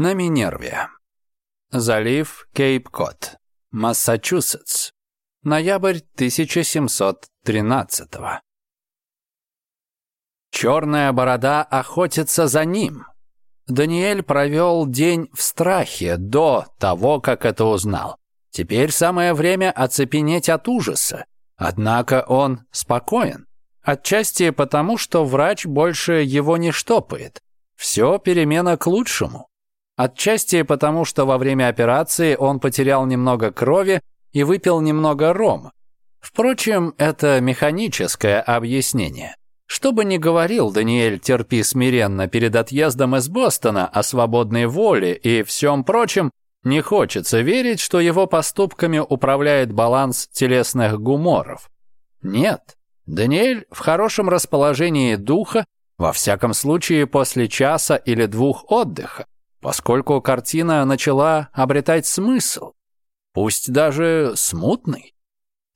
На Минерве. Залив Кейп-Кот. Массачусетс. Ноябрь 1713 -го. Черная борода охотится за ним. Даниэль провел день в страхе до того, как это узнал. Теперь самое время оцепенеть от ужаса. Однако он спокоен. Отчасти потому, что врач больше его не штопает. Все перемена к лучшему. Отчасти потому, что во время операции он потерял немного крови и выпил немного рома. Впрочем, это механическое объяснение. Что бы ни говорил Даниэль Терпи смиренно перед отъездом из Бостона о свободной воле и всем прочем, не хочется верить, что его поступками управляет баланс телесных гуморов. Нет, Даниэль в хорошем расположении духа, во всяком случае после часа или двух отдыха поскольку картина начала обретать смысл, пусть даже смутный.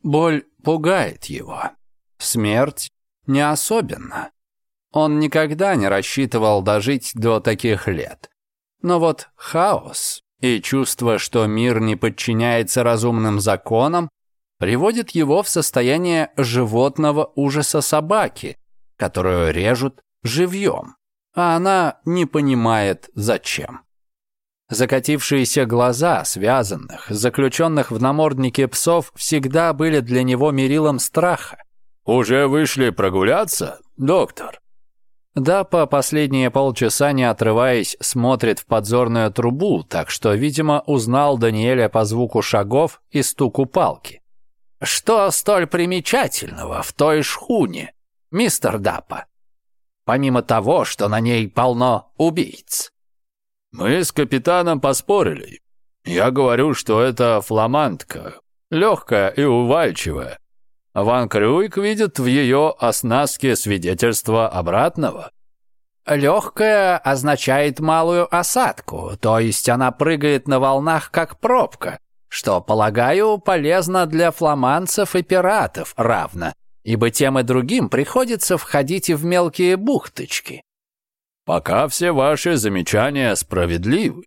Боль пугает его. Смерть не особенно. Он никогда не рассчитывал дожить до таких лет. Но вот хаос и чувство, что мир не подчиняется разумным законам, приводит его в состояние животного ужаса собаки, которую режут живьем а она не понимает, зачем. Закатившиеся глаза связанных, заключенных в наморднике псов, всегда были для него мерилом страха. «Уже вышли прогуляться, доктор?» Да, по последние полчаса, не отрываясь, смотрит в подзорную трубу, так что, видимо, узнал Даниэля по звуку шагов и стуку палки. «Что столь примечательного в той шхуне, мистер Даппа?» помимо того, что на ней полно убийц. Мы с капитаном поспорили. Я говорю, что это фламандка, легкая и увальчивая. Ван Крюик видит в ее оснастке свидетельство обратного. Легкая означает малую осадку, то есть она прыгает на волнах, как пробка, что, полагаю, полезно для фламанцев и пиратов равно, ибо тем и другим приходится входить и в мелкие бухточки. Пока все ваши замечания справедливы.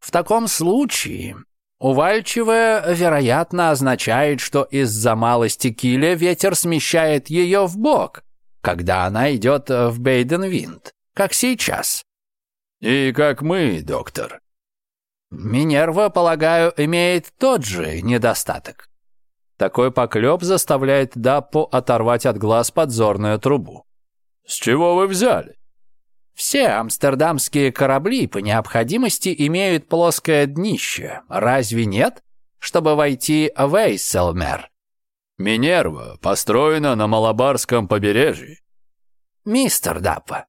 В таком случае Увальчивая, вероятно, означает, что из-за малости киля ветер смещает ее в бок, когда она идет э, в Бейденвинд, как сейчас. И как мы, доктор. Минерва, полагаю, имеет тот же недостаток. Такой поклеп заставляет Даппо оторвать от глаз подзорную трубу. «С чего вы взяли?» «Все амстердамские корабли по необходимости имеют плоское днище, разве нет? Чтобы войти в Эйселмер». «Минерва построена на Малабарском побережье». «Мистер Даппо».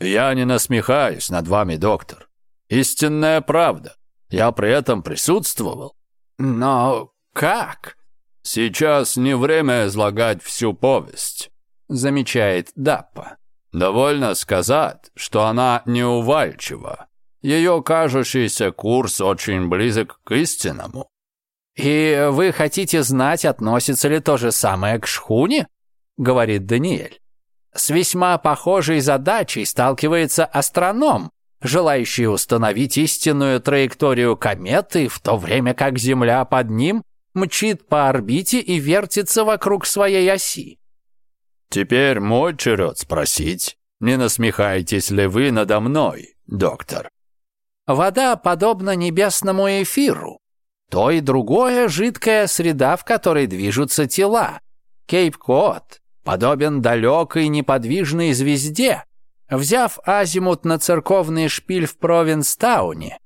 «Я не насмехаюсь над вами, доктор. Истинная правда. Я при этом присутствовал». «Но как?» «Сейчас не время излагать всю повесть», — замечает Даппа. «Довольно сказать, что она неувальчива. Ее кажущийся курс очень близок к истинному». «И вы хотите знать, относится ли то же самое к шхуне?» — говорит Даниэль. «С весьма похожей задачей сталкивается астроном, желающий установить истинную траекторию кометы, в то время как Земля под ним мчит по орбите и вертится вокруг своей оси. Теперь мой черед спросить, не насмехаетесь ли вы надо мной, доктор? Вода подобна небесному эфиру. То и другое жидкая среда, в которой движутся тела. Кейп Код подобен далекой неподвижной звезде. Взяв азимут на церковный шпиль в Провинстауне,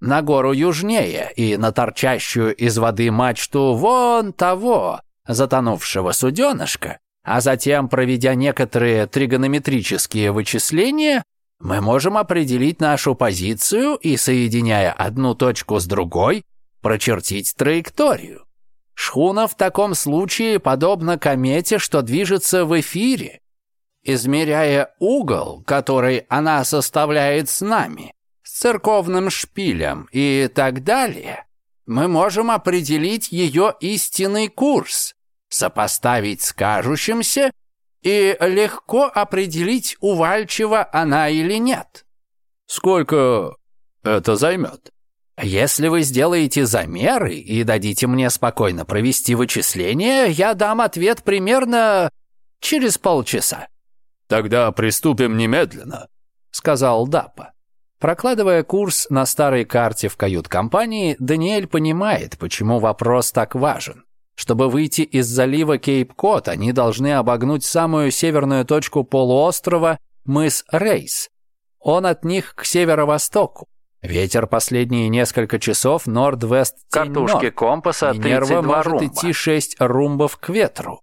на гору южнее и на торчащую из воды мачту вон того, затонувшего суденышка, а затем, проведя некоторые тригонометрические вычисления, мы можем определить нашу позицию и, соединяя одну точку с другой, прочертить траекторию. Шхуна в таком случае подобна комете, что движется в эфире. Измеряя угол, который она составляет с нами, церковным шпилем и так далее, мы можем определить ее истинный курс, сопоставить с кажущимся и легко определить, увальчива она или нет. Сколько это займет? Если вы сделаете замеры и дадите мне спокойно провести вычисление, я дам ответ примерно через полчаса. Тогда приступим немедленно, сказал Даппа Прокладывая курс на старой карте в кают-компании, Даниэль понимает, почему вопрос так важен. Чтобы выйти из залива Кейп-Кот, они должны обогнуть самую северную точку полуострова, мыс Рейс. Он от них к северо-востоку. Ветер последние несколько часов норд-вест Картушки компаса 32 может румба. идти 6 румбов к ветру.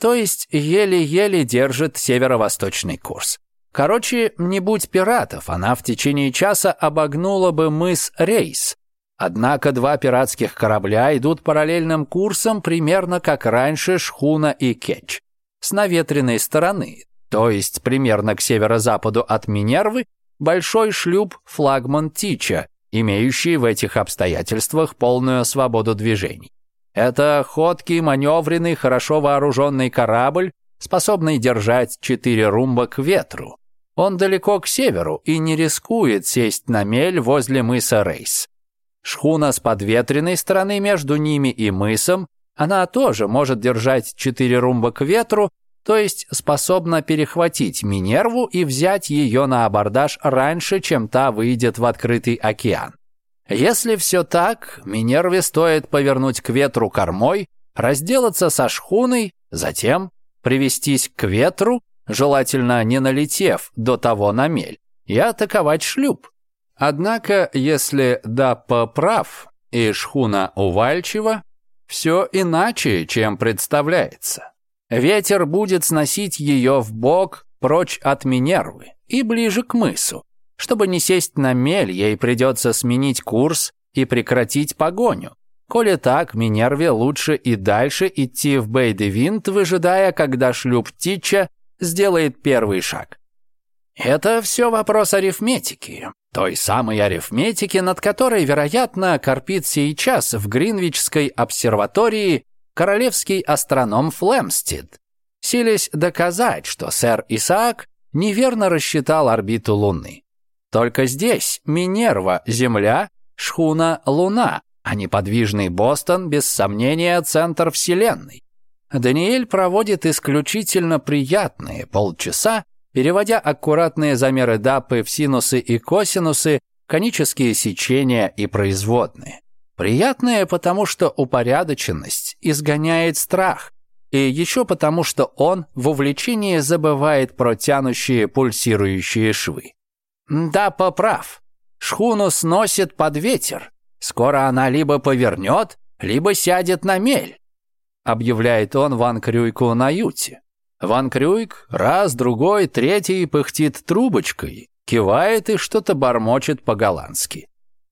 То есть еле-еле держит северо-восточный курс. Короче, не будь пиратов, она в течение часа обогнула бы мыс Рейс. Однако два пиратских корабля идут параллельным курсом примерно как раньше Шхуна и Кетч. С наветренной стороны, то есть примерно к северо-западу от Минервы, большой шлюп флагман Тича, имеющий в этих обстоятельствах полную свободу движений. Это ходкий, маневренный, хорошо вооруженный корабль способный держать четыре румба к ветру. Он далеко к северу и не рискует сесть на мель возле мыса Рейс. Шхуна с подветренной стороны между ними и мысом, она тоже может держать четыре румба к ветру, то есть способна перехватить Минерву и взять ее на абордаж раньше, чем та выйдет в открытый океан. Если все так, Минерве стоит повернуть к ветру кормой, разделаться со шхуной, затем привестись к ветру, желательно не налетев до того на мель, и атаковать шлюп. Однако, если да поправ и шхуна Увальчева, все иначе, чем представляется. Ветер будет сносить ее в бок прочь от Минервы и ближе к мысу. Чтобы не сесть на мель, ей придется сменить курс и прекратить погоню, Коли так, Минерве лучше и дальше идти в Бейдевинт, выжидая, когда шлюп Тича сделает первый шаг. Это все вопрос арифметики. Той самой арифметики, над которой, вероятно, корпит сейчас в Гринвичской обсерватории королевский астроном Флемстид, силясь доказать, что сэр Исаак неверно рассчитал орбиту Луны. Только здесь Минерва – Земля, Шхуна – Луна, а неподвижный Бостон, без сомнения, центр Вселенной. Даниэль проводит исключительно приятные полчаса, переводя аккуратные замеры дапы в синусы и косинусы, конические сечения и производные. Приятные, потому что упорядоченность изгоняет страх, и еще потому, что он в увлечении забывает про тянущие пульсирующие швы. Да, поправ. Шхуну сносит под ветер, Скоро она либо повернет, либо сядет на мель», — объявляет он Ван Крюйку на юте. Ван Крюйк раз, другой, третий пыхтит трубочкой, кивает и что-то бормочет по-голландски.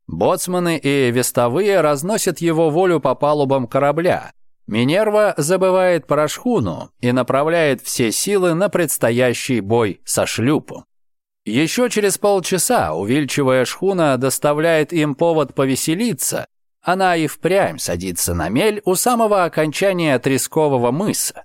Боцманы и вестовые разносят его волю по палубам корабля. Минерва забывает про шхуну и направляет все силы на предстоящий бой со шлюпом. Еще через полчаса увильчивая шхуна доставляет им повод повеселиться, она и впрямь садится на мель у самого окончания Трескового мыса.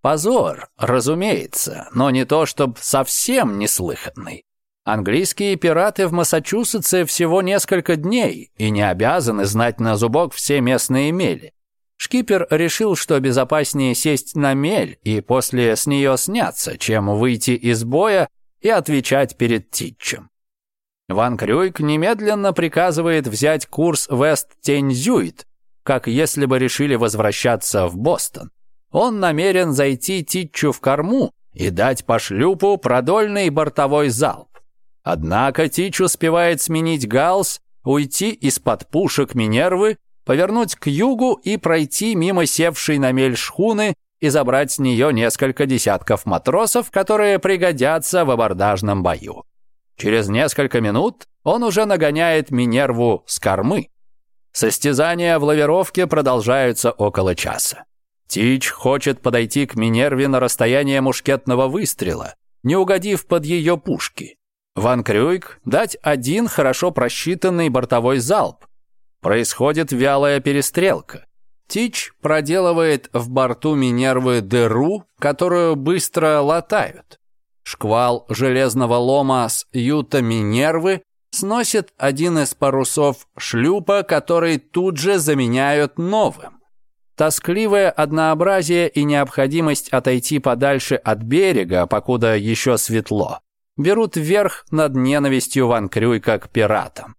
Позор, разумеется, но не то, чтоб совсем неслыханный. Английские пираты в Массачусетсе всего несколько дней и не обязаны знать на зубок все местные мели. Шкипер решил, что безопаснее сесть на мель и после с нее сняться, чем выйти из боя и отвечать перед Титчем. Ван Крюйк немедленно приказывает взять курс Вест-Тензюит, как если бы решили возвращаться в Бостон. Он намерен зайти Титчу в корму и дать по шлюпу продольный бортовой залп. Однако Тич успевает сменить галс, уйти из-под пушек Минервы, повернуть к югу и пройти мимо севшей на мель шхуны и забрать с нее несколько десятков матросов, которые пригодятся в абордажном бою. Через несколько минут он уже нагоняет Минерву с кормы. Состязания в лавировке продолжаются около часа. Тич хочет подойти к Минерве на расстояние мушкетного выстрела, не угодив под ее пушки. Ван Крюйк дать один хорошо просчитанный бортовой залп. Происходит вялая перестрелка. Тич проделывает в борту Минервы дыру, которую быстро латают. Шквал железного лома с юта Минервы сносит один из парусов шлюпа, который тут же заменяют новым. Тоскливое однообразие и необходимость отойти подальше от берега, покуда еще светло, берут верх над ненавистью Ван Крюйка к пиратам.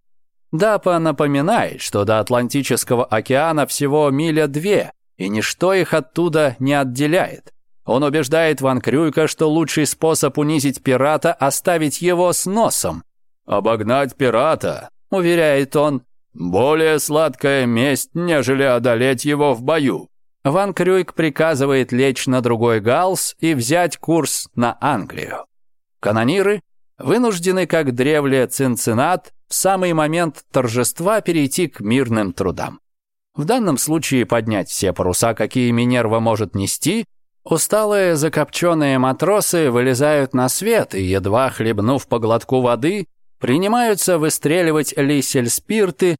Дапа напоминает, что до Атлантического океана всего миля две, и ничто их оттуда не отделяет. Он убеждает Ван Крюйка, что лучший способ унизить пирата – оставить его с носом. «Обогнать пирата», – уверяет он, – «более сладкая месть, нежели одолеть его в бою». Ван Крюйк приказывает лечь на другой галс и взять курс на Англию. Канониры вынуждены, как древле Цинциннат, самый момент торжества перейти к мирным трудам. В данном случае поднять все паруса, какие Минерва может нести, усталые закопченные матросы вылезают на свет и, едва хлебнув по глотку воды, принимаются выстреливать лисель спирты,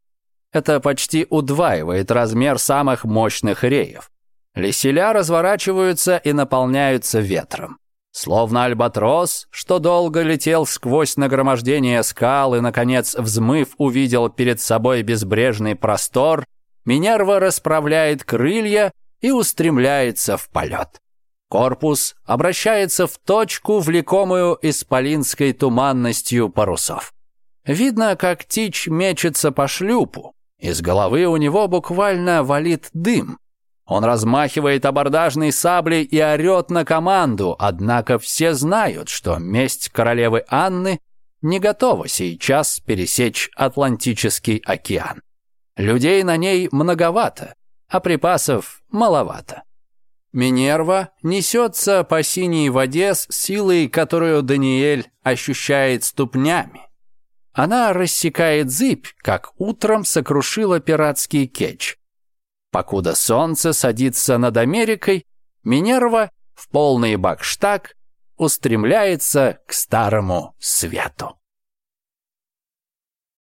это почти удваивает размер самых мощных реев. Лиселя разворачиваются и наполняются ветром. Словно альбатрос, что долго летел сквозь нагромождение скал и, наконец, взмыв, увидел перед собой безбрежный простор, Минерва расправляет крылья и устремляется в полет. Корпус обращается в точку, влекомую исполинской туманностью парусов. Видно, как тич мечется по шлюпу. Из головы у него буквально валит дым. Он размахивает абордажной саблей и орет на команду, однако все знают, что месть королевы Анны не готова сейчас пересечь Атлантический океан. Людей на ней многовато, а припасов маловато. Минерва несется по синей воде с силой, которую Даниэль ощущает ступнями. Она рассекает зыбь, как утром сокрушила пиратский кетч. Покуда солнце садится над Америкой, Минерва в полный бакштаг устремляется к старому свету.